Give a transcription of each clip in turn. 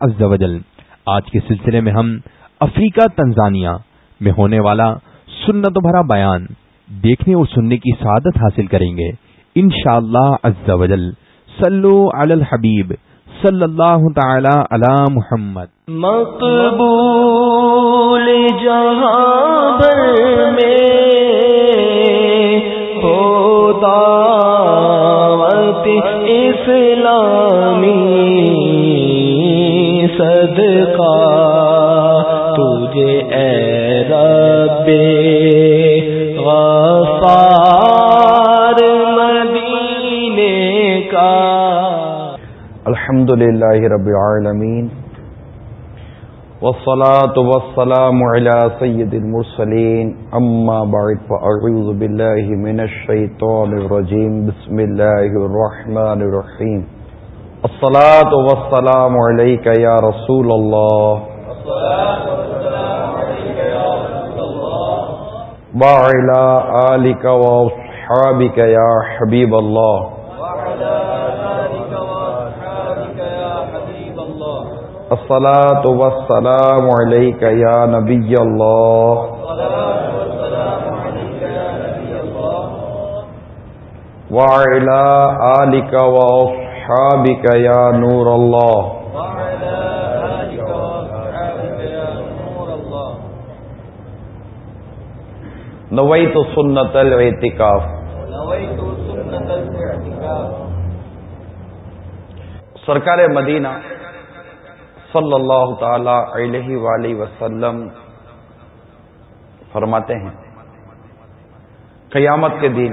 عز و جل آج کے سلسلے میں ہم افریقہ تنزانیہ میں ہونے والا سنت بھرا بیان دیکھنے اور سننے کی سعادت حاصل کریں گے۔ انشاءاللہ عز و جل صلو علی الحبیب۔ صلی اللہ تعالی علی محمد۔ مقبول جہاں میں دعوت اسلامی صدقہ، تجھے اے رب غفار مدینے کا۔ الحمد للہ رب العالمین، والصلاة والسلام على سيد المرسلين أما بعد فأعوذ بالله من الشيطان الرجيم بسم الله الرحمن الرحيم الصلاة والسلام عليك يا رسول الله. وعلى آلك وأصحابك يا حبيب الله. الصلاة والسلام عليك يا نبي الله. وعلى آلك وأصحابك يا نور الله. نويت سنة الاعتكاف. سرکار مدینہ صلی اللہ تعالی علیہ وآلہ وسلم فرماتے ہیں، قیامت کے دن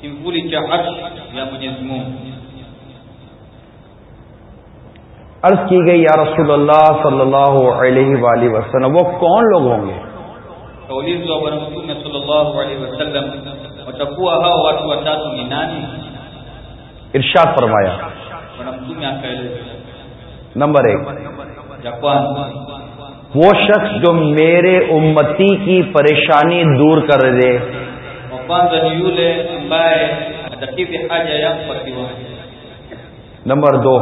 kimvuli cha arshi ya Mwenyezi Mungu. عرض کی گئی یا رسول اللہ صلی اللہ علیہ وآلہ وسلم وہ کون لوگ ہوں گے Kaulizwa Bwana Mtume sallallahu alaihi wasallam, watakuwa hao watu watatu ni nani? ارشاد فرمایا Bwana Mtume akaeleza, نمبر ایک وہ شخص جو میرے امتی کی پریشانی دور کر دے ni yule نمبر دو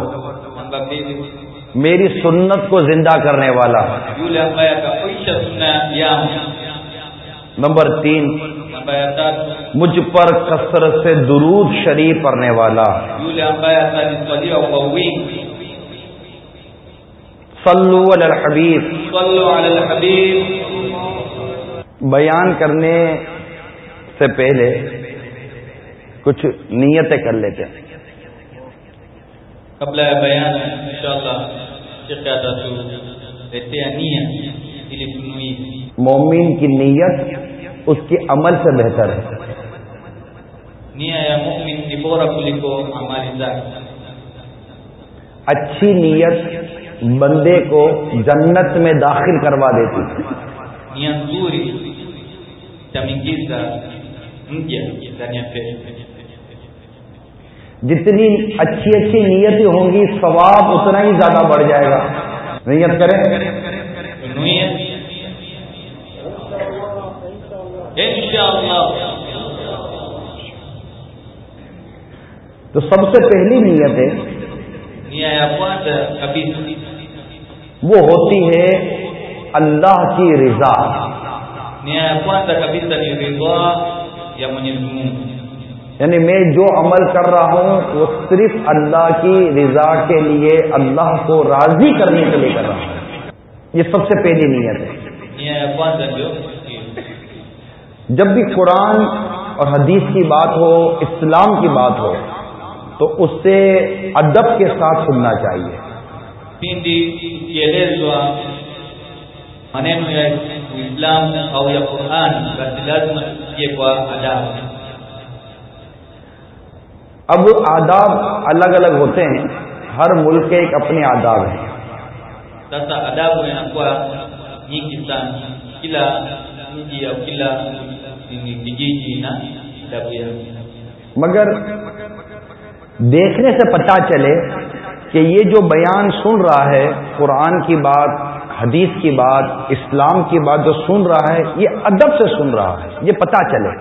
میری سنت کو زندہ کرنے والا نمبر تین مجھ پر کثرت سے درود شریف پڑھنے والا یو لہٰ بہو بیان کرنے سے پہلے کچھ نیتیں کر لیتے ہیں قبل بیان مومن کی نیت اس کے عمل سے بہتر ہے۔ اچھی نیت بندے کو جنت میں داخل کروا دیتی۔ ہے جتنی اچھی اچھی نیتیں ہوں گی ثواب اتنا ہی زیادہ بڑھ جائے گا۔ نیت کریں. تو سب سے پہلی نیت ہے وہ ہوتی ہے اللہ کی رضا۔ یعنی میں جو عمل کر رہا ہوں وہ صرف اللہ کی رضا کے لیے اللہ کو راضی کرنے کے لیے کر رہا ہوں۔ یہ سب سے پہلی نیت ہے. جب بھی قرآن اور حدیث کی بات ہو اسلام کی بات ہو تو اس سے ادب کے ساتھ سننا چاہیے۔ pindi اب آداب الگ الگ ہوتے ہیں ہر ملک کے ایک اپنے آداب ہیں۔ مگر دیکھنے سے پتا چلے کہ یہ جو بیان سن رہا ہے قرآن کی بات حدیث کی بات اسلام کی بات جو سن رہا ہے یہ ادب سے سن رہا ہے یہ پتا چلے۔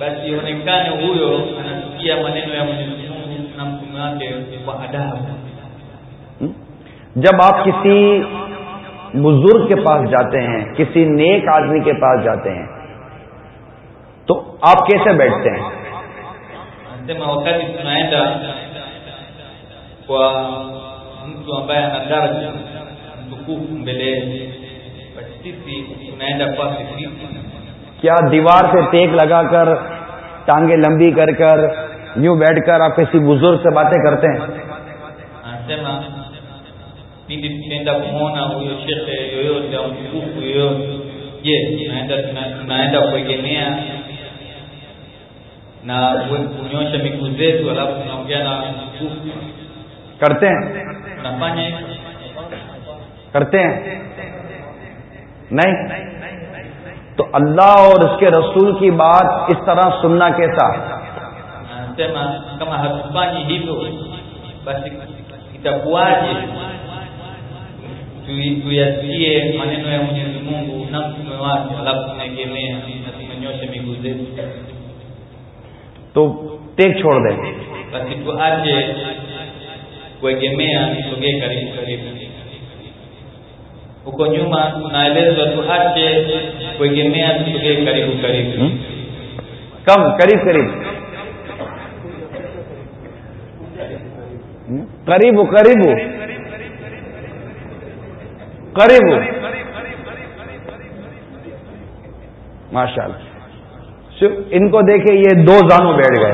basi ionekane huyo anasikia maneno ya mwenyezi mungu na mtume wake kwa adabu. جب آپ کسی بزرگ کے پاس جاتے ہیں کسی نیک آدمی کے پاس جاتے ہیں تو آپ کیسے بیٹھتے ہیں؟ موقع کیا دیوار سے ٹیک لگا کر ٹانگیں لمبی کر کر یوں بیٹھ کر آپ کسی بزرگ سے باتیں کرتے ہیں؟ کرتے ہیں؟ کرتے ہیں؟ نہیں؟ تو اللہ اور اس کے رسول کی بات اس طرح سننا کیسا؟ بھی basi تو kuegemea کوئی karibu karibu huko nyuma naelezwa tuache kuegemea tusogee karibu karibu kam karibu karibu karibu karibu karibu ماشاء اللہ ان کو دیکھے یہ دو زانوں بیٹھ گئے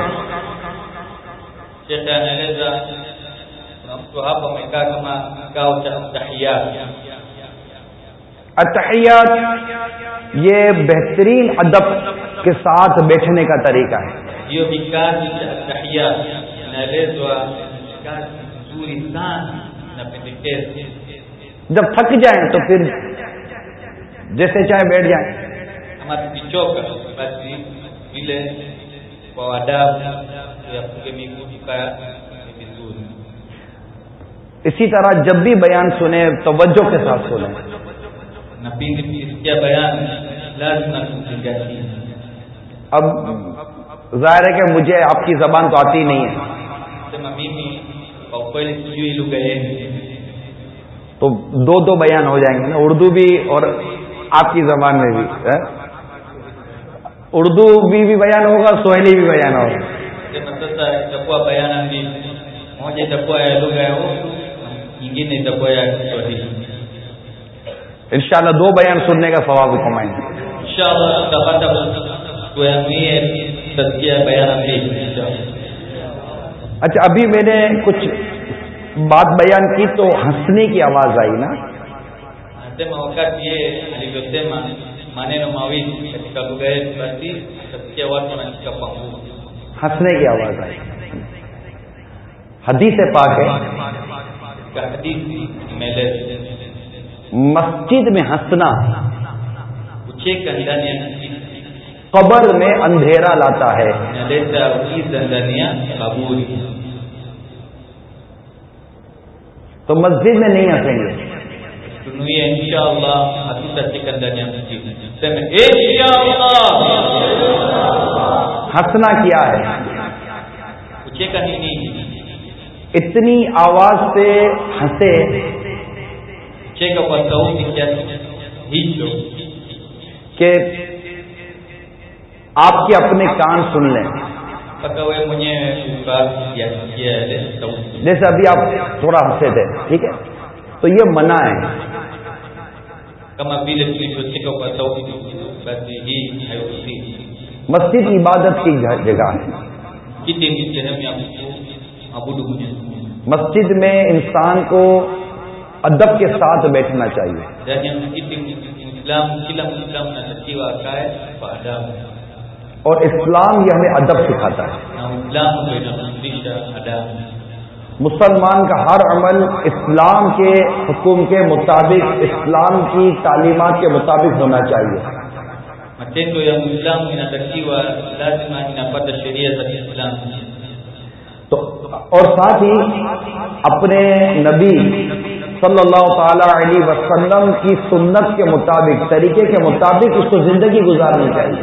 جیسا نائل کا اتحیات یہ بہترین ادب کے ساتھ بیٹھنے کا طریقہ ہے۔ جب تھک جائیں تو پھر جیسے چاہے بیٹھ جائیں۔ اسی طرح جب بھی بیان سنیں توجہ کے ساتھ سنیں۔ na pili اب ظاہر ہے کہ مجھے آپ کی زبان تو آتی نہیں ہے۔ تو دو دو بیان ہو جائیں گے نا اردو بھی اور آپ کی زبان میں بھی اردو بھی بھی بیان ہوگا سہیلی بھی بیان ہوگا۔ انشاءاللہ دو بیان سننے کا ثواب کمائیں گے۔ اچھا ابھی میں نے کچھ بات بیان کی تو ہنسنے کی آواز آئی نا؟ ہنسنے کی آواز آئی۔ حدیث پاک ہے۔ مسجد میں ہنسنا۔ قبر میں اندھیرا لاتا ہے۔ تو مسجد میں نہیں ہنسیں گے۔ ہنسنا کیا ہے؟ اتنی آواز سے ہنسے۔ کہ آپ کے اپنے کان سن لیں۔ جیسے ابھی آپ تھوڑا ہنسے تھے ٹھیک ہے؟ تو یہ منع ہے۔ مسجد عبادت کی جگہ ہے۔ مسجد میں انسان کو ادب کے ساتھ بیٹھنا چاہیے۔ اور اسلام یہ ہمیں ادب سکھاتا ہے۔ مسلمان کا ہر عمل اسلام کے حکم کے مطابق، اسلام کی تعلیمات کے مطابق ہونا چاہیے۔ تو اور ساتھ ہی اپنے نبی صلی اللہ تعالی علیہ وسلم کی سنت کے مطابق طریقے کے مطابق اس کو زندگی گزارنی چاہیے۔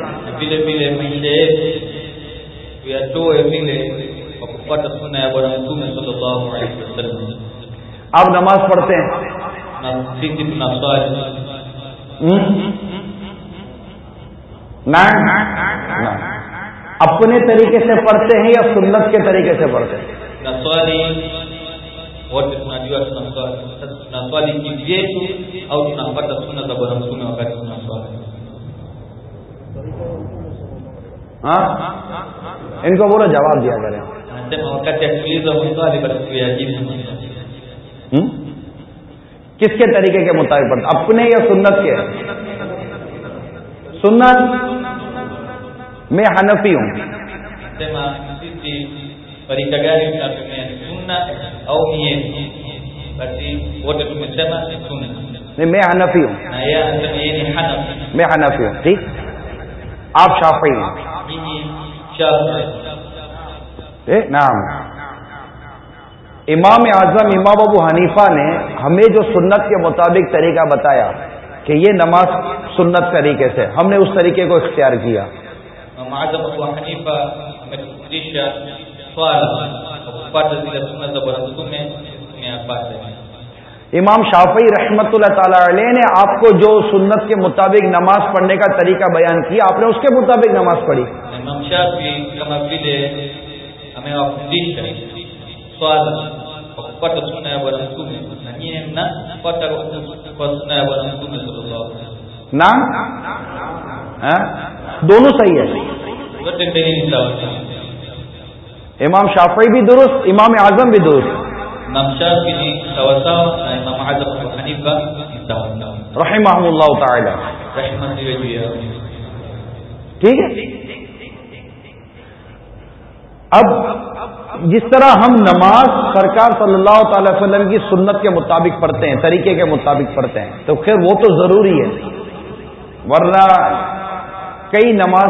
آپ نماز پڑھتے ہیں۔ اپنے طریقے سے پڑھتے ہیں یا سنت کے طریقے سے پڑھتے ہیں؟ Wote tunajua tunaswali sasa tunaswali kivyetu au tunapata sunna za bwana mtume wakati tunaswali ہاں ان کو بولو جواب دیا کریں anasema wakati akiulizwa maswali basi tuyajibu maswali ہم؟ کس کے طریقے کے مطابق اپنے یا سنت کے سنت میں حنفی ہوں au yetu basi wote tumesema sunna حنفی ہوں na yeye anasema hanafi میں حنفی ہوں ٹھیک آپ شافعی ہیں mimi shafi. اے، نعم امام اعظم امام ابو حنیفہ نے ہمیں جو سنت کے مطابق طریقہ بتایا کہ یہ نماز سنت طریقے سے ہم نے اس طریقے کو اختیار کیا maadam Abu Hanifa ametufundisha امام شاپئی رحمت اللہ تعالی علیہ نے آپ کو جو سنت کے مطابق نماز پڑھنے کا طریقہ بیان کیا آپ نے اس کے مطابق نماز پڑھی۔ ہے نہ ہاں؟ دونوں صحیح ہے۔ امام شافعی بھی درست امام اعظم بھی درست. رحمہ اللہ تعالی. ٹھیک ہے؟ اب جس طرح ہم نماز سرکار صلی اللہ تعالی وسلم کی سنت کے مطابق پڑھتے ہیں طریقے کے مطابق پڑھتے ہیں تو خیر وہ تو ضروری ہے۔ ورنہ کئی نماز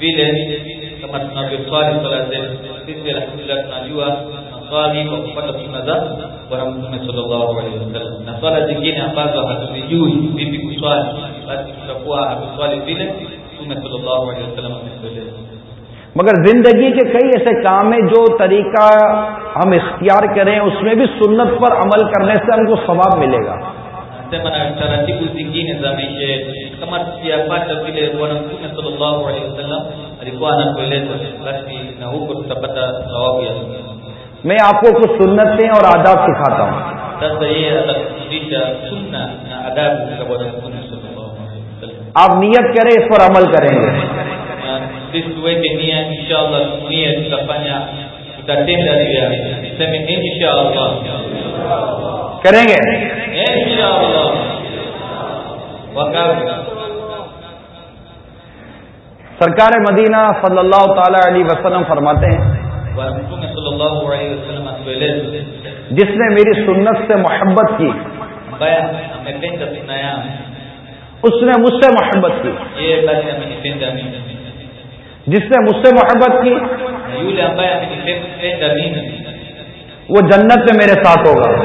Vile kama tunavyoswali swala zetu sisi alhamdulillah tunajua tunaswali kwa kupata sunna za bwana mtume sallallahu alaihi wasallam na swala zingine ambazo hatuzijui vipi kuswali basi tutakuwa hatuswali vile mtume sallallahu alaihi wasallam ametueleza مگر زندگی کے کئی ایسے کام ہیں جو طریقہ ہم اختیار کریں اس میں بھی سنت پر عمل کرنے سے ہم کو ثواب ملے گا anasema na taratibu zingine za maisha yetu kama tukiyapata vile bwana mtume sallallahu alaihi wasallam alikuwa anatueleza basi na huko tutapata thawabu ya sunna میں آپ کو کچھ سنتیں اور آداب سکھاتا ہوں sasa yeye atatufundisha sunna na adabu za bwana mtume sallallahu alaihi wasallam آپ نیت کریں اس پر عمل کریں گے na sisi tuweke nia inshallah nia tutafanya tutatenda nia niseme inshallah کریں گے سرکار مدینہ صلی اللہ تعالی علیہ وسلم فرماتے ہیں جس نے میری سنت سے محبت کی اس نے مجھ سے محبت کی۔ جس نے مجھ سے محبت کی وہ جنت میں میرے ساتھ ہوگا۔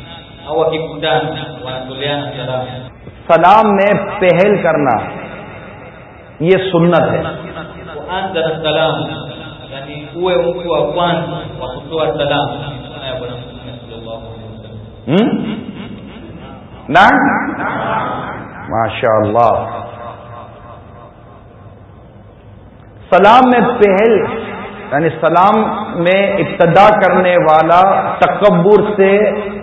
سلام میں پہل کرنا یہ سنت ہے۔ ماشاء اللہ سلام میں پہل یعنی سلام میں ابتدا کرنے والا تکبر سے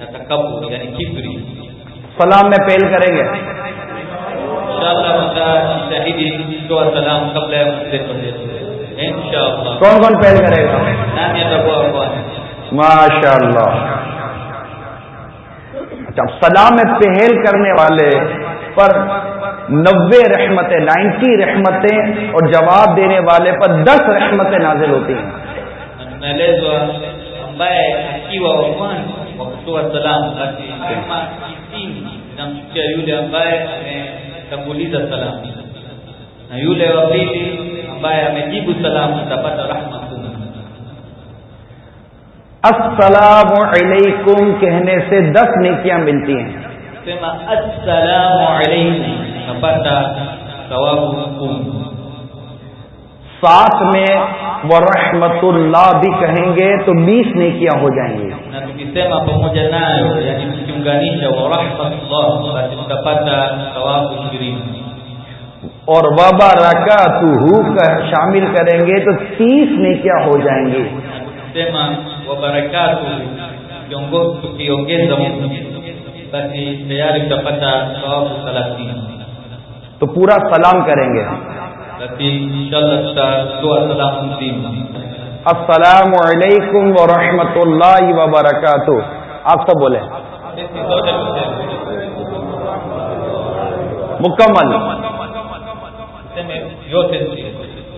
na takabur yani kibri سلام میں پہل کریں گے۔ inshallah کون کون پہل کرے گا؟ ماشاء اللہ اچھا سلام میں پہل کرنے والے پر نوے رحمتیں نائنٹی رحمتیں اور جواب دینے والے پر دس رحمتیں نازل ہوتی ہیں۔ Na tunaelezwa ambaye akiwa wa kwanza wa kutoa salamu basi kama tisini inamshukia yule ambaye ametanguliza salamu na yule wa pili ambaye amejibu salamu atapata rahma kumi السلام علیکم کہنے سے دس نیکیاں ملتی ہیں sema assalamu alaikum utapata thawabu kumi ساتھ میں ورحمت اللہ بھی کہیں گے تو بیس نیکیاں ہو جائیں گے اور بابا رکا تو شامل کریں گے تو تیس میں کیا ہو جائیں گے تو پورا سلام کریں گے۔ السلام علیکم. ورحمۃ اللہ وبرکاتہ۔ آپ سب بولیں۔ مکمل۔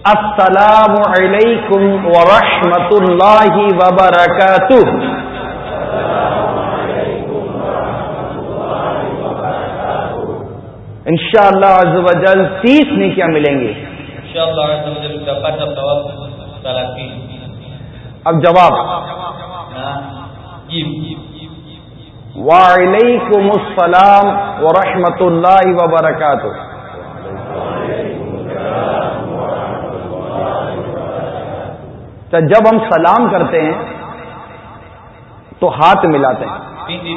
السلام علیکم ورحمۃ اللہ وبرکاتہ ان شاء اللہ تیس نیکیاں ملیں گی۔ اب جواب۔ na jibu وعلیکم السلام ورحمۃ اللہ وبرکاتہ۔ تو جب ہم سلام کرتے ہیں تو ہاتھ ملاتے ہیں۔ pindi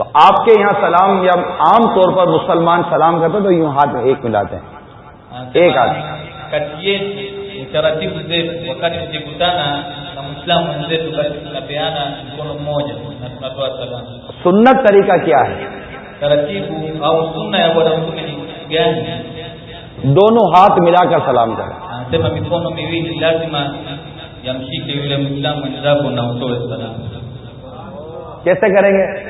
تو آپ کے یہاں سلام یا عام طور پر مسلمان سلام کرتے تو یوں ہاتھ میں ایک ملاتے ہیں. ایک ہاتھ. سنت طریقہ کیا ہے؟ دونوں ہاتھ ملا کر سلام کر کیسے کریں گے؟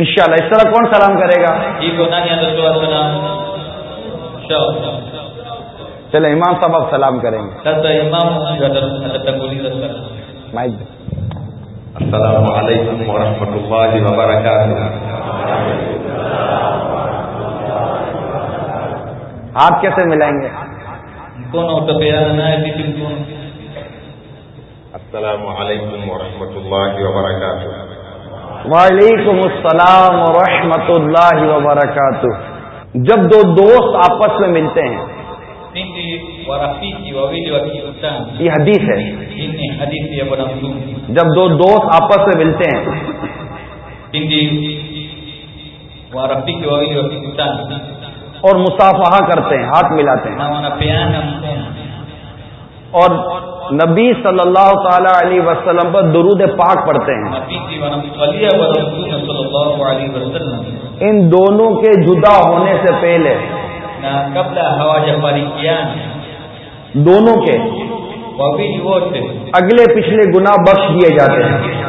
انشاءاللہ اس طرح کون سلام کرے گا? Inshallah. چلے امام صاحب اب سلام کریں گے. السلام علیکم ورحمۃ اللہ وبرکاتہ ہاتھ کیسے ملائیں گے? السلام علیکم ورحمۃ اللہ وبرکاتہ وعلیکم السلام ورحمۃ اللہ وبرکاتہ۔ جب دو دوست آپس میں ملتے ہیں۔ یہ حدیث ہے. جب دو دوست آپس میں ملتے ہیں۔ اور مسافہہ کرتے ہیں ہاتھ ملاتے ہیں۔ اور نبی صلی اللہ تعالی علیہ وسلم پر درود پاک پڑھتے ہیں۔ ان دونوں کے جدا ہونے سے پہلے۔ دونوں کے۔ اگلے پچھلے گنا بخش دیے جاتے ہیں۔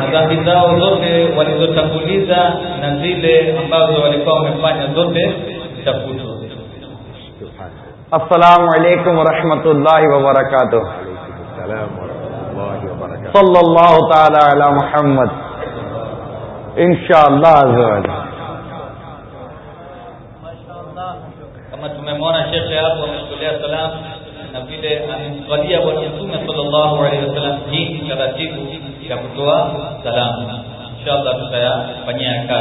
السلام علیکم ورحمۃ اللہ وبرکاتہ۔ صلی اللہ محمد. انشاء اللہ صلی اللہ علیہ سلام ان شاء اللہ شکایا بنیاد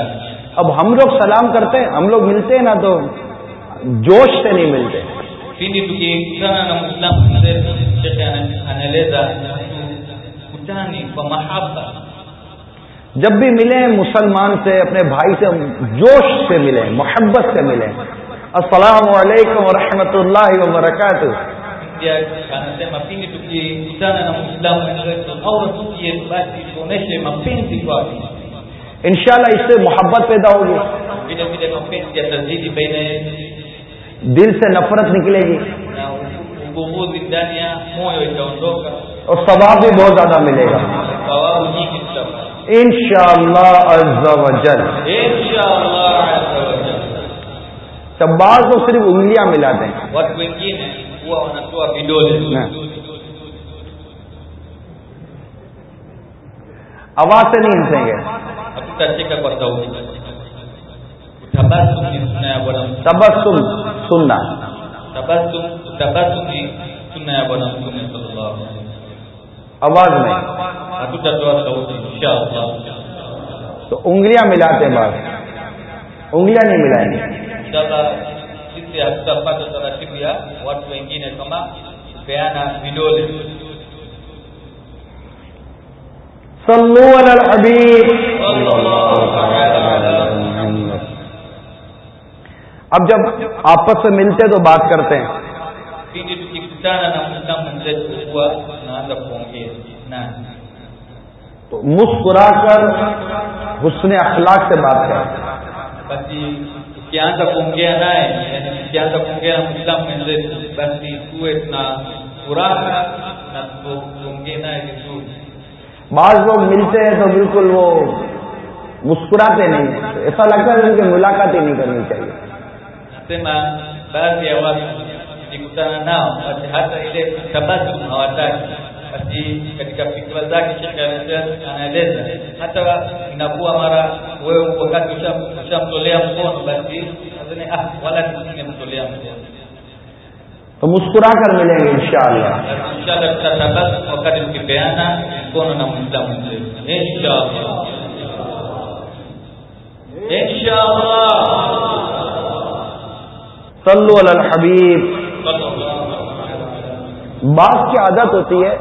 اب ہم لوگ سلام کرتے ہیں ہم لوگ ملتے ہیں نا تو جوش سے نہیں ملتے۔ pindi tukikutana na mwislamu mzetu shekhe anaeleza kutani kwa mahaba. جب بھی ملیں مسلمان سے اپنے بھائی سے جوش سے ملیں محبت سے ملیں۔ السلام علیکم ورحمۃ اللہ وبرکاتہ ان شاء اللہ اس سے محبت پیدا ہوگی۔ دل سے نفرت نکلے گی۔ اور ثواب بھی بہت زیادہ ملے گا۔ ان شاء اللہ صرف انگلیاں ملا دیں۔ آواز سے نہیں ہنسیں گے۔ تبق سننا آواز میں۔ تو انگلیاں ملاتے بعد انگلیاں نہیں ملائیں گے۔ سلو الحبیب۔ اب جب آپس سے ملتے ہیں تو بات کرتے ہیں۔ تو مسکرا کر حسن اخلاق سے بات کری کر بعض لوگ ملتے ہیں تو بالکل وہ مسکراتے نہیں، ایسا لگتا ہے کہ ملاقات ہی نہیں کرنی چاہیے۔ Nasema baadhi ya watu nikikutana nao basi hata ile tabasum hawataki basi katika fikra zake shekhe anaeleza hata inakuwa mara wewe wakati usha- ushamtolea mkono basi nadhani ah wala nisingemtolea mkono تو مسکرا کر ملیں گے انشاءاللہ basi inshallah tutatabasamu wakati tukipeana mkono na mwislamu mwenzetu inshallah inshallah صلو علی الحبیب. بات کی عادت ہوتی ہے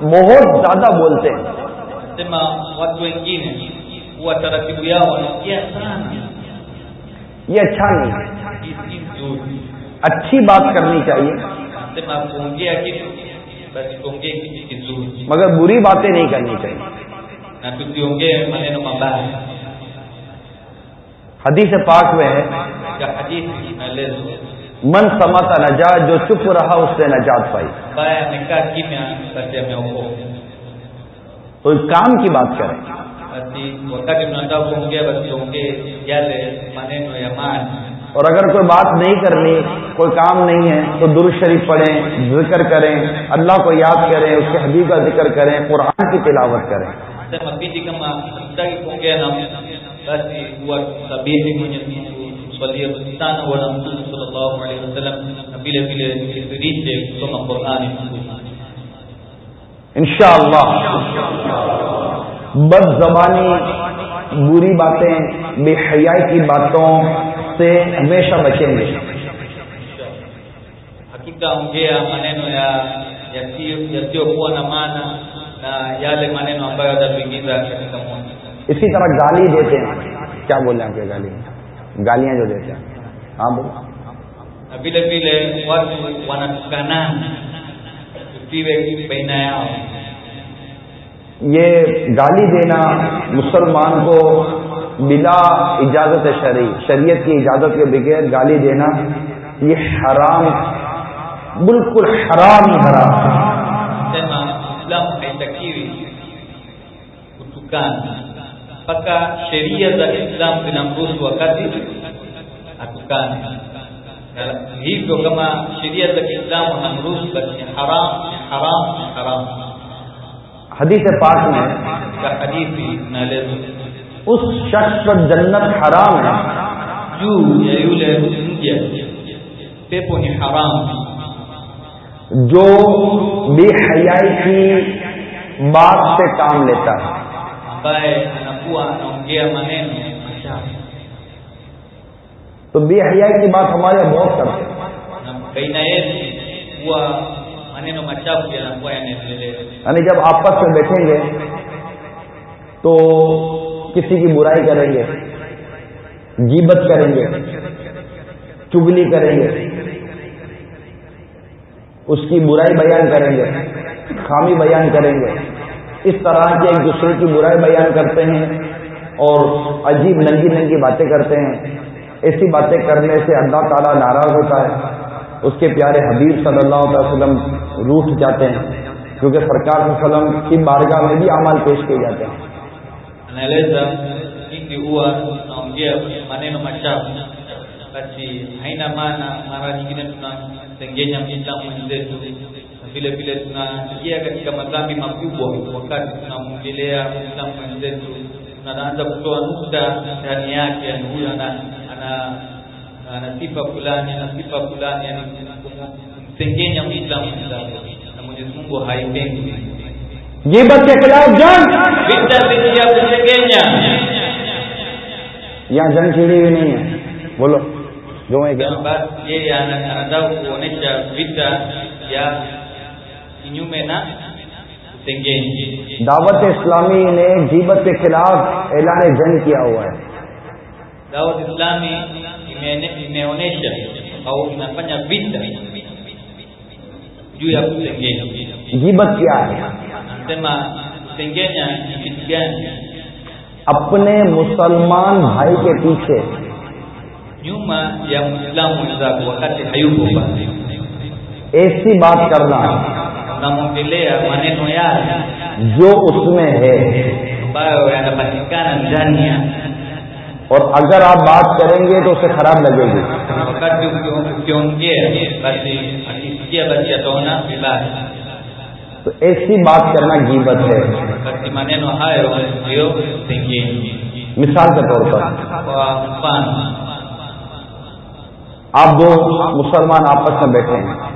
بہت زیادہ بولتے ہیں۔ یہ اچھا نہیں۔ اچھی بات کرنی چاہیے۔ مگر بری باتیں نہیں کرنی چاہیے۔ میں کسی ہوں گے حدیث پاک ہوئے حجی من سماتا نجات جو چپ رہا اس نے نجات پائی۔ تو کام کی بات کریں۔ اور اگر کوئی بات نہیں کرنی کوئی kam نہیں ہے تو در شریف پڑھیں ذکر کریں اللہ کو یاد کریں اس کے حبیب کا ذکر کریں قرآن کی تلاوت کریں۔ Tumswalie sana bwana mtume sallallahu alaihi wasallam na vile vile tukithirishe kusoma qurani انشاءاللہ بد زبانی بری باتیں بے حیائی کی باتوں سے ہمیشہ بچیں گے hatutaongea maneno ya yasiyo- yasiyokuwa na maana na yale maneno ambayo yatatuingiza katika moto اسی طرح گالی دیتے ہیں کیا بولیں آپ کے گالی میں گالیاں جو دیتے ہیں۔ ہاں vile vile watu wanatukanana tusiwe baina yao. یہ گالی دینا مسلمان کو بلا اجازت شرعی شریعت کی اجازت کے بغیر گالی دینا یہ حرام بالکل حرام ہی حرام۔ ہے haitakiwi kutukana mpaka sheria za Kiislamu zinamruhusu wakati atukane. Hivyo kama sheria za Kiislamu hamruhusu basi ni haram, ni haram, ni haram. حدیث پاک میں hadithi inaelezwa اس شخص پر جنت حرام ہے ya yule mja pepo ni haramu جو بے حیائی کی بات سے کام لیتا ہے anakuwa anaongea maneno machafu تو بے حیائی کی بات ہمارے بہت کرتے ہیں na baina yetu huwa maneno machafu yanakuwa yanaendelea یعنی جب آپس میں بیٹھیں گے تو کسی کی برائی کریں گے جیبت کریں گے چگلی کریں گے اس کی برائی بیان کریں گے خامی بیان کریں گے۔ اس طرح کے ایک دوسرے کی برائی بیان کرتے ہیں اور عجیب ننگی ننگی باتیں کرتے ہیں۔ ایسی باتیں کرنے سے اللہ تعالیٰ ناراض ہوتا ہے۔ اس کے پیارے حبیب صلی اللہ علیہ وسلم روٹ جاتے ہیں، کیونکہ سرکار صلی اللہ علیہ وسلم کی بارگاہ میں بھی اعمال پیش کیے جاتے ہیں۔ basi haina maana mara nyingine vile vile tunaingia katika madhambi makubwa wakati tunamwongelea mwislamu mwenzetu tunaanza kutoa nukta ndani yake yani huyu ana ana ana sifa fulani ana sifa fulani yani kumsengenya mwislamu mwenzake na mwenyezi mungu haipendi جیبت کے خلاف جنگ vita dhidi ya kusengenya یہاں جنگ anataka kuonesha vita ya دعوت اسلامی نے جیبت کے خلاف اعلان جنگ کیا ہوا ہے۔ دعوت اسلامی جیبت کیا ہے؟ اپنے مسلمان بھائی کے پیچھے۔ ایسی بات کرنا۔ ہے جو اس میں ہے اور اگر آپ بات کریں گے تو اسے خراب لگے گی تو ایسی بات کرنا غلط ہے مثال کے طور پر آپ دو مسلمان آپس میں بیٹھے ہیں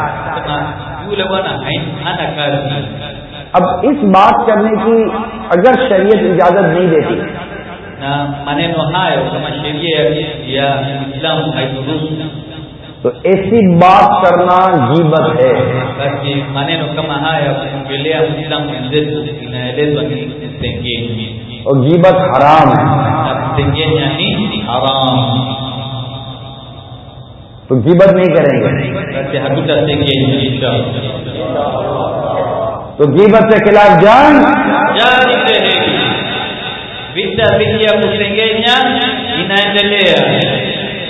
اب اس بات کرنے کی اگر شریعت اجازت نہیں دیتی۔ تو ایسی بات کرنا جیبت ہے۔ اور جیبت حرام ہے۔ تو گیبت نہیں کریں گے۔ تو گیبت کے خلاف جان۔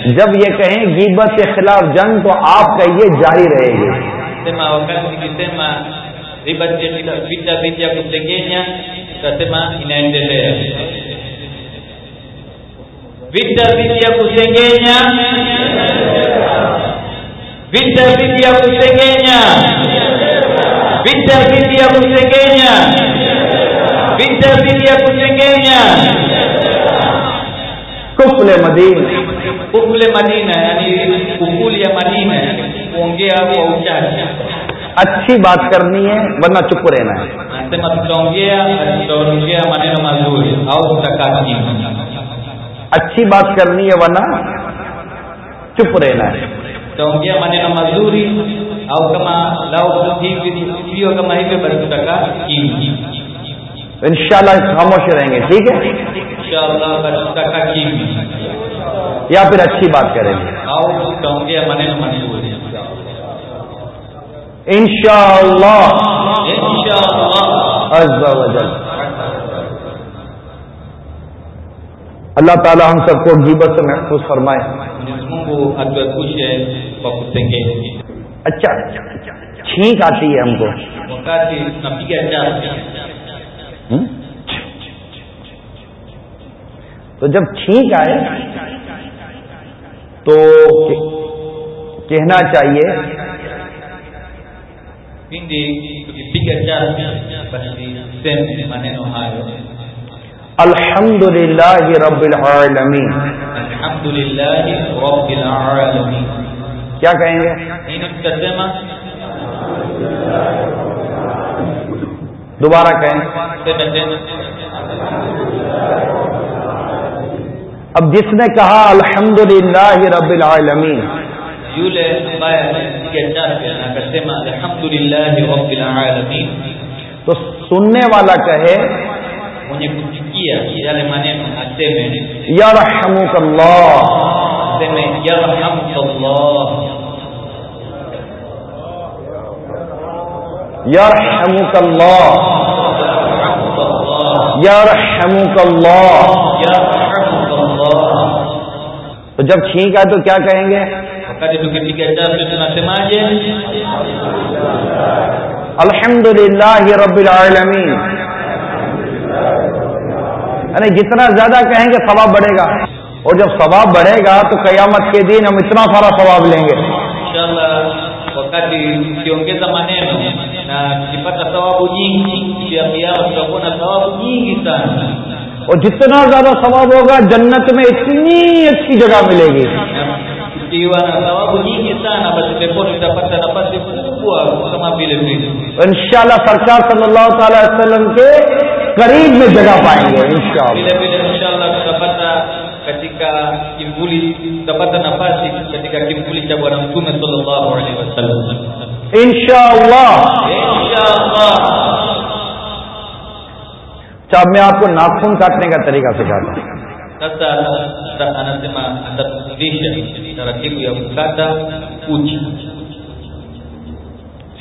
جب یہ کہیں گیبت کے خلاف جنگ تو آپ کا یہ جاری رہے گی بدیا پوچھیں گے riba dhidi- vita dhidi ya kusengenya tutasema inaendelea vita dhidi ya kusengenya vita dhidi ya kusengenya vita dhidi ya kusengenya vita dhidi ya kusengenya کفل مدین kufule madina yani kufuli ya madina yani kuongea kwa uchache اچھی بات کرنی ہے ورنہ چپ رہنا ہے اچھی بات کرنی ہے ورنہ چپ رہنا ہے tutaongea maneno mazuri au kama lao hivi sio kama hivyo basi tutakaa kimya انشاءاللہ خاموش رہیں گے ٹھیک ہے انشاءاللہ بس تکا کی یا پھر اچھی بات کریں گے آؤ کہوں گے من منظور انشاءاللہ انشاءاللہ عز و جل اللہ تعالی ہم سب کو غیبت سے محفوظ فرمائے۔ اچھا چھینک آتی ہے ہم کو۔ تو جب چھینک آئے تو کہنا چاہیے الحمد للہ رب العالمین الحمد للہ رب العالمین کیا کہیں گے؟ دوبارہ کہیں۔ اب جس نے کہا الحمد للہ رب العالمین الحمد للہ رب العالمین تو سننے والا کہے مجھے کچھ یا رحمک اللہ یا رحمک اللہ یا رحمک اللہ یا رحمک اللہ تو جب ٹھیک ہے تو کیا کہیں گے؟ الحمد للہ رب العالمین یعنی جتنا زیادہ کہیں گے ثواب بڑھے گا۔ اور جب ثواب بڑھے گا تو قیامت کے دن ہم اتنا سارا ثواب لیں گے۔ اور جتنا زیادہ ثواب ہوگا جنت میں اتنی اچھی جگہ ملے گی۔ ان شاء اللہ سرکار صلی اللہ تعالی وسلم کے قریب میں جگہ پائیں گے اچھا، آپ کو ناخون کاٹنے کا طریقہ سکھاتا ہوں۔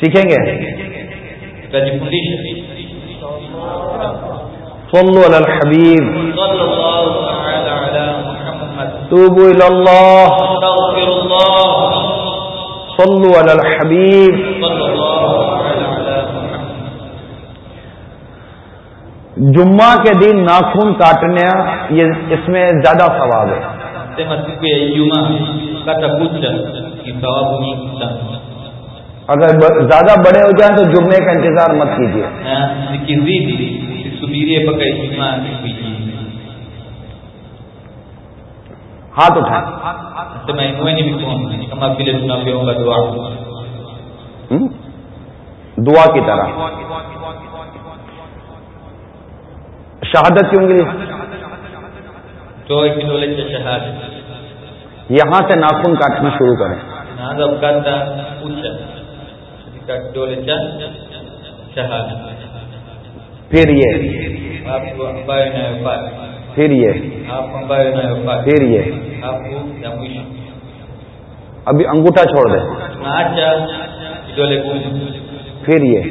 سیکھیں گے؟ صلوا على الحبيب. صلى الله تعالى على محمد توبوا الى الله. استغفر الله صلوا على الحبيب. صلى الله تعالى على محمد جمعہ کے دن ناخن کاٹنے یہ اس میں زیادہ ثواب ہے. جمعہ کا تکوت کی ثواب نہیں اگر زیادہ بڑے ہو جائیں تو جمعے کا انتظار مت کیجیے ہاتھ اٹھا۔ دعا۔ کی طرح۔ شہادت کیوں گی یہاں سے ناخن کاٹنا شروع کریں۔ پھر یہ۔ پھر یہ۔ پھر یہ۔ ابھی انگوٹھا چھوڑ دیں پھر یہ۔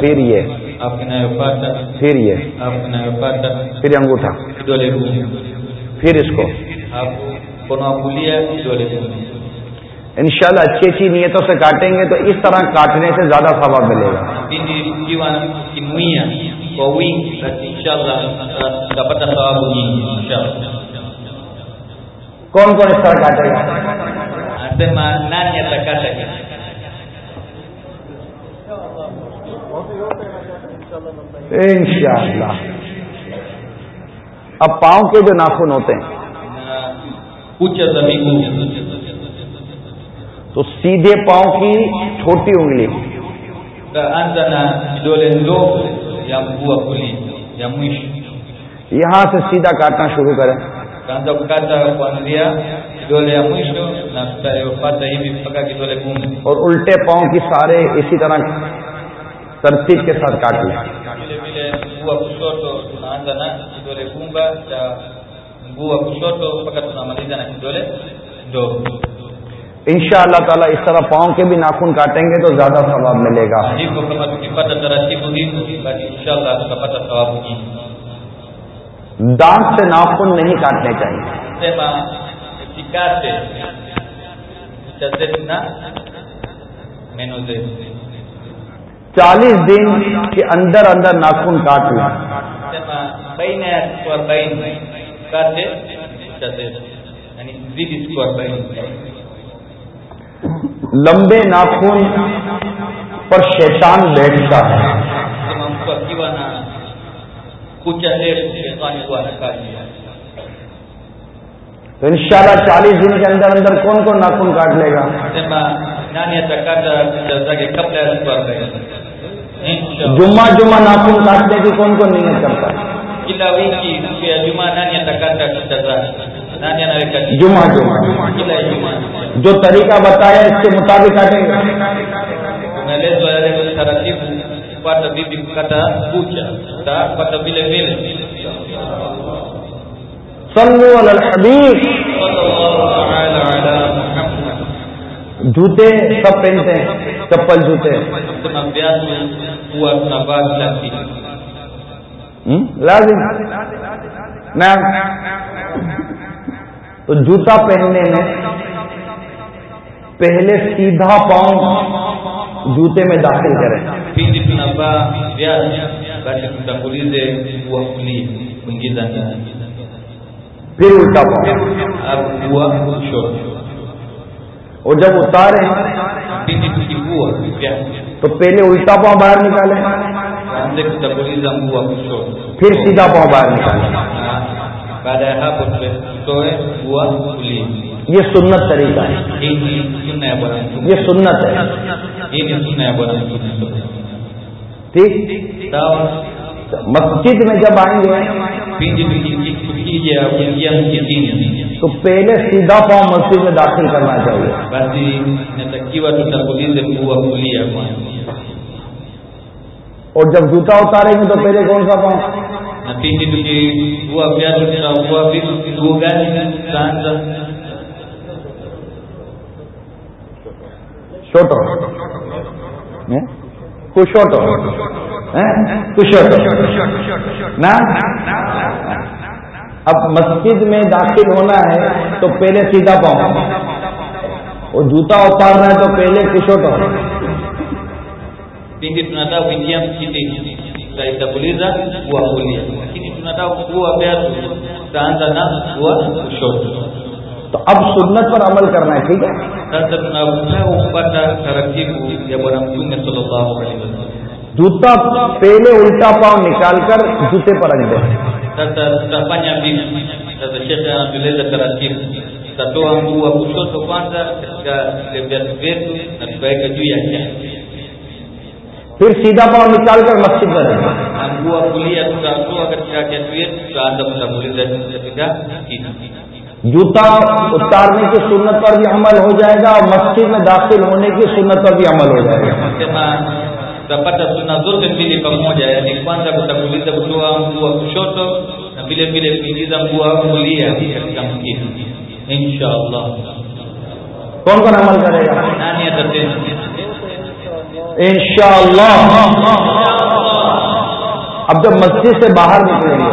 پھر یہ۔ پھر یہ۔ پھر یہ۔ پھر انگوٹھا۔ پھر اس کو پنا بھولی ہے ان شاء اللہ اچھی اچھی نیتوں سے کاٹیں گے تو اس طرح کاٹنے سے زیادہ ثواب ملے گا۔ کون کون اس طرح کاٹے گا؟ ان شاء اللہ اب پاؤں کے جو ناخن ہوتے ہیں۔ زمین تو سیدھے پاؤں کی چھوٹی انگلی۔ یہاں سے سیدھا کاٹنا شروع کریں۔ اور الٹے پاؤں کی سارے اسی طرح ترتیب کے ساتھ کاٹ لیں۔ mguu wa kushoto mpaka tunamaliza ملی جو ان شا اللہ تعالیٰ اس طرح پاؤں کے بھی ناخن کاٹیں گے تو زیادہ ثواب ملے گا۔ دانت سے ناخن نہیں کاٹنے چاہیے۔ چالیس دن کے اندر اندر ناخن کاٹ لیں۔ لمبے ناخون پر شیطان بیٹھتا ہے۔ تو ان شاء اللہ چالیس دن کے اندر اندر کون کون ناخون کاٹ لے گا؟ جمعہ جمعہ جما جما ناخون کاٹ لے کے کون نیت کرتا ہے؟ Kila wiki siku ya jumaa nani atakata kucha zake nani anaweka جمعہ جمعہ kila ijumaa جو طریقہ بتایا اس کے مطابق کاٹیں گے umeelezwa yale taratibu kupata vipi kukata kucha utapata vile vile صلو علی الحبیب sallallahu ta'ala ala Muhammad جوتے سب پہنتے ہیں چپل جوتے tunavaa kila siku ہم؟ لازم. میں تو جوتا پہننے میں پہلے سیدھا پاؤں جوتے میں داخل کریں۔ پھر الٹا پاؤں۔ اور جب اتاریں viatu تو پہلے الٹا پاؤں باہر نکالیں۔ پھر سیدھا پاؤں باہر نکالنا یہ سنت طریقہ ہے یہ سنت ہے ٹھیک مسجد میں جب آئیں گے تو پہلے سیدھا پاؤں مسجد میں داخل کرنا چاہیے اور جب جوتا اتاریں گے تو پہلے کون سا پاؤں؟ tutaanza شوٹو کشوٹو کشوٹو نا؟ اب مسجد میں داخل ہونا ہے تو پہلے سیدھا پاؤں۔ اور جوتا اتارنا ہے تو پہلے کشوٹو pindi tunataka kuingia msikitini tutaitanguliza mguu wa kulia lakini tunataka kuvua viatu tutaanza na mguu wa kushoto تو اب سنت پر عمل کرنا ہے ٹھیک sallallahu alaihi wasallam جوتا پہلے الٹا پاؤں نکال کر جوتے پر رکھ دیں sasa tutafanya vipi sasa shekhe anatueleza taratibu tutatoa mguu wa kushoto kwanza katika vile viatu vyetu na tutaweka juu ya kiatu پھر سیدھا پاؤں نکال کر مسجد میں جوتا اتارنے کی سنت پر بھی عمل ہو جائے گا اور مسجد میں داخل ہونے کی سنت پر بھی عمل ہو جائے گا۔ ان شاء اللہ کون کون عمل کرے گا؟ انشاءاللہ۔ اب جب مسجد سے باہر نکلیں گے۔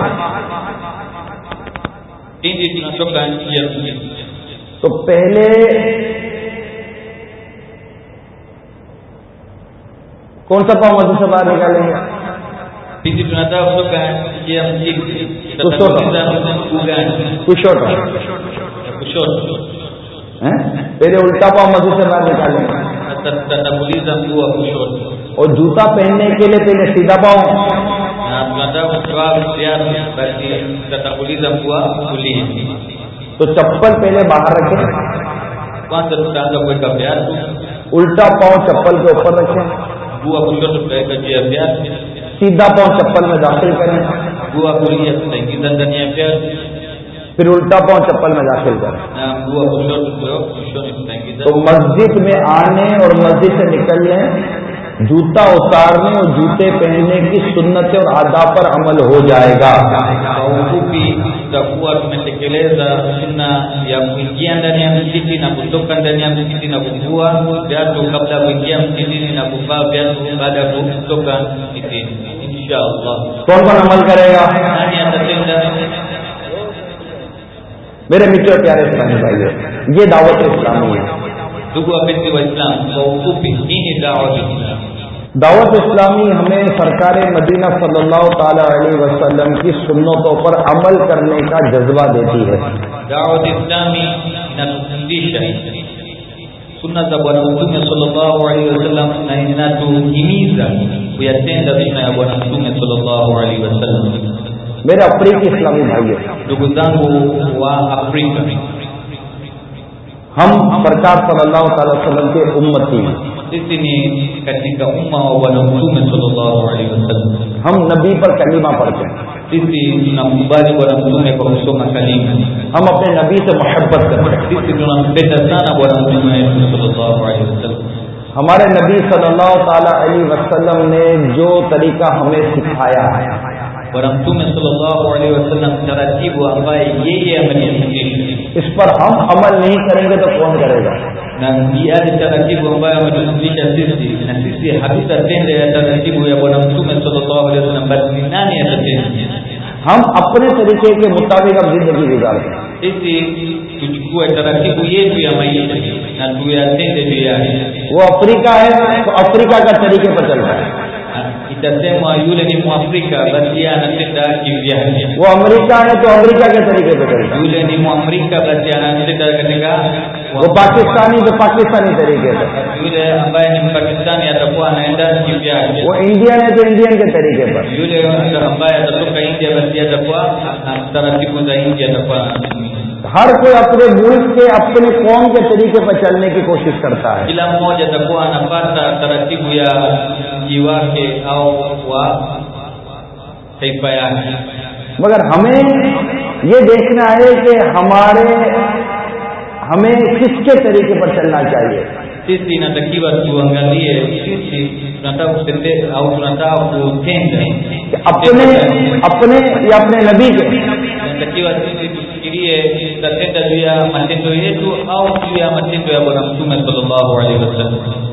تو پہلے کون سا پاؤں مسجد سے باہر نکالیں گے؟ kushoto پہلے الٹا پاؤں مسجد سے باہر نکالیں۔ گے اور۔ جوتا پہننے کے لیے پہلے سیدھا پاؤں۔ تو چپل پہلے باہر رکھیں۔ الٹا پاؤں چپل کے اوپر رکھے سیدھا پاؤں چپل میں داخل کریں۔ پھر الٹا پاؤں چپل میں داخل کریں۔ تو مسجد میں آنے اور مسجد سے نکلنے جوتا اتارنے اور جوتے پہننے کی سنت اور ادا پر عمل ہو جائے گا۔ کون کون عمل کرے گا میرے مٹر پیارے اسلامی بھائی یہ دعوت اسلامی ہے۔ دعوت اسلامی ہمیں سرکار مدینہ صلی اللہ تعالی علیہ وسلم کی سنتوں پر عمل کرنے کا جذبہ دیتی ہے۔ دعوت اسلامی صلی اللہ علیہ وسلم۔ میرے افریقی اسلامی بھائی ہم پرتاد صلی اللہ تعالی وسلم کے امتی ہیں۔ ہم نبی پر کلیمہ پڑھتے ہیں۔ ہم اپنے نبی سے محبت ہمارے نبی صلی اللہ تعالی علیہ وسلم نے جو طریقہ ہمیں سکھایا ہے ترقی بھائی یہ اس پر ہم عمل نہیں کریں گے تو کون کرے گا؟ ہم بم چیف جسٹس ابھی تک میں اپنے طریقے کے مطابق یہ افریقہ ہے تو افریقہ کا طریقے پر چل رہا ہے۔ Itasemwa yule ni mwafrika basi yeye anatenda kivyake تو امریکہ کے طریقے پہ چل رہا ہے yule ni mwafrika basi anatenda katika وہ پاکستانی تو پاکستانی طریقے پر yule ambaye ni mpakistani atakuwa anaenda kivyake وہ انڈین ہے تو انڈین کے طریقے پر yule ambaye atatoka india basi atakuwa taratibu za india atakuwa ہر کوئی اپنے ملک کے اپنے قوم کے طریقے پر چلنے کی کوشش کرتا ہے مگر ہمیں یہ دیکھنا ہے کہ ہمارے ہمیں کس کے طریقے پر چلنا چاہیے؟ اپنے اپنے یا اپنے نبی کے؟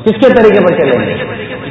کس کے طریقے پر چلے گا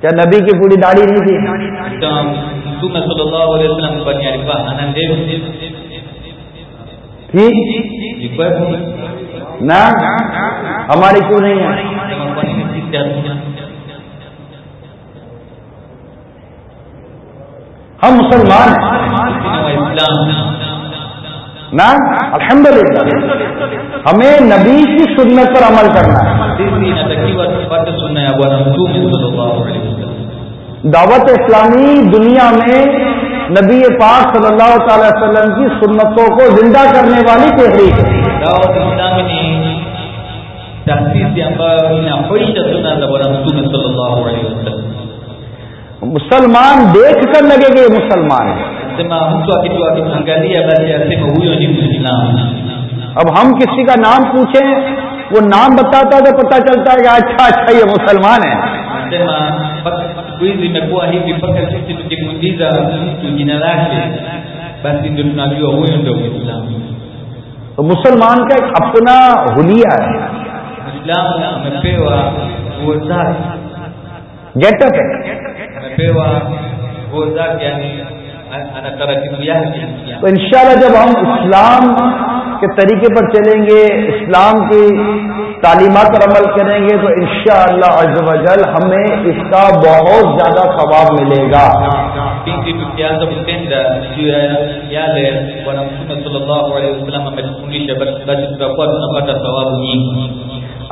کیا نبی کی پوری داڑھی نہیں تھی؟ نہ؟ ہماری کیوں نہیں ہے؟ ہم مسلمان ہیں۔ الحمد للہ ہمیں نبی کی سننے پر عمل کرنا ہے. دعوت اسلامی دنیا میں نبی پاک صلی اللہ تعالی وسلم کی سنتوں کو زندہ کرنے والی تحریک مسلمان دیکھ کر لگے گئے مسلمان اب ہم کسی کا نام پوچھیں وہ نام بتاتا تو پتا چلتا ہے کہ اچھا اچھا یہ مسلمان ہے۔ تو مسلمان کا ایک اپنا ہولیا ہے۔ گیٹک ہے تو انشاءاللہ جب ہم اسلام کے طریقے پر چلیں گے اسلام کی تعلیمات پر عمل کریں گے تو انشاءاللہ شاء اللہ از ہمیں اس کا بہت زیادہ ثواب ملے گا۔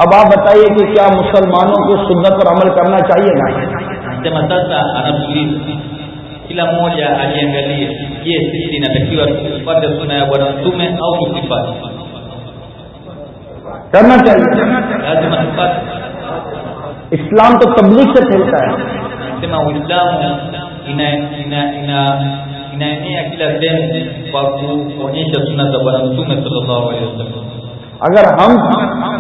اب آپ بتائیے کہ کیا مسلمانوں کو سنت پر عمل کرنا چاہیے نا؟ Kila mmoja aliangalie je sisi inatakiwa tupate suna ya bwana mtume au tusipate کرنا چاہیے lazima اسلام تو تبلیغ سے پھیلتا ہے anasema uislamu ina ina ina inaenea kila sehemu kwa kuonyesha suna za bwana mtume sallallahu alaihi wasallam اگر ہم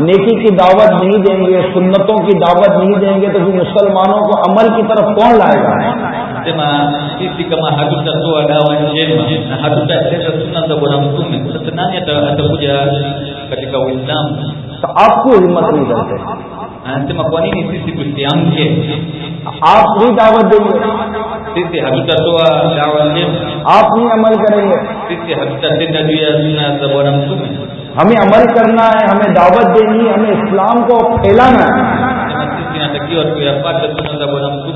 نیکی کی دعوت نہیں دیں گے سنتوں کی دعوت نہیں دیں گے تو پھر مسلمانوں کو عمل کی طرف کون لائے گا sema sisi kama hatutatoa dawa njema na hatutatenda sunna za bwana mtume sasa nani ata- atakuja katika uislamu آپ کو ہمت نہیں کرتے anasema kwa nini sisi tusiamke آپ نہیں دعوت دیں گے sisi hatutatoa dawa njema آپ نہیں عمل کریں گے sisi hatutatenda juu ya sunna za bwana mtume ہمیں عمل کرنا ہے ہمیں دعوت دینی ہے ہمیں اسلام کو پھیلانا ہے sema sisi inatakiwa tuyapate sunna za bwana mtume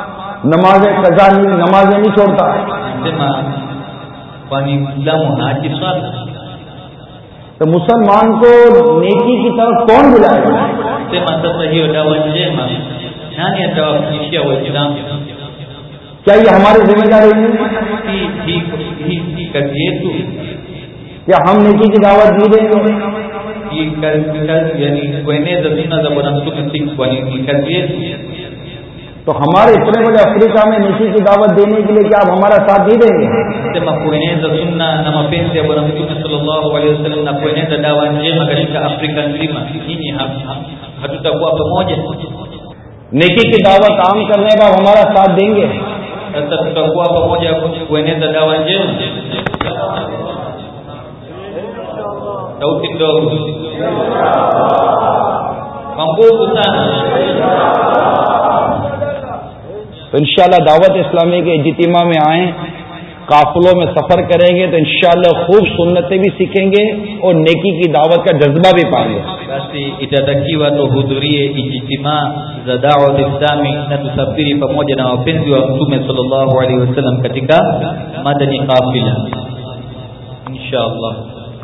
نماز قضا نہیں نمازیں نہیں چھوڑتا۔ تو مسلمان کو نیکی کی طرف کون بلائے گا؟ کیا یہ ہماری ذمہ داری کیا ہم نیکی کی دعوت نہیں دیں گے تو ہمارے اتنے بڑے افریقہ میں نیچے کی دعوت دینے کے لیے کیا آپ ہمارا ساتھ نہیں دیں گے؟ نیکی کی دعوت کام کرنے کا ہمارا ساتھ دیں گے؟ کمپوز تو انشاءاللہ دعوت اسلامی کے اجتماع میں آئیں قافلوں میں سفر کریں گے تو انشاءاللہ خوب سنتیں بھی سیکھیں گے اور نیکی کی دعوت کا جذبہ بھی پائیں گے basi itatakiwa tuhudhurie ijtimaa za da'wa islami na tusafiri pamoja na wapenzi wa mtume sallallahu alaihi wasallam katika madani qafila inshaallah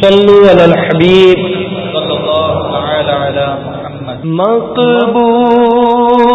صلو علی الحبیب صلو اللہ تعالی علی محمد. مقبول.